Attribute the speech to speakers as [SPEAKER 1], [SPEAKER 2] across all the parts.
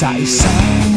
[SPEAKER 1] sa isang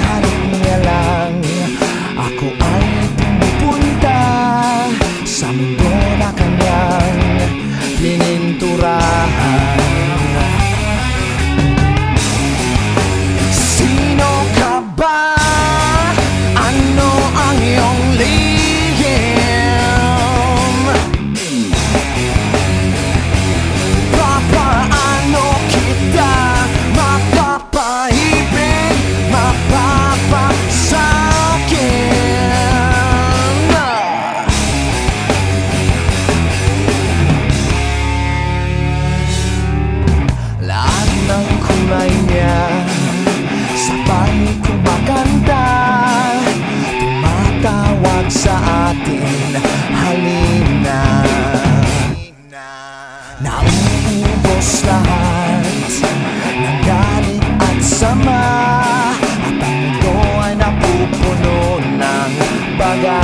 [SPEAKER 1] ubos lahat. Ng galit at sama. At ang mundo ay napupuno ng bagay.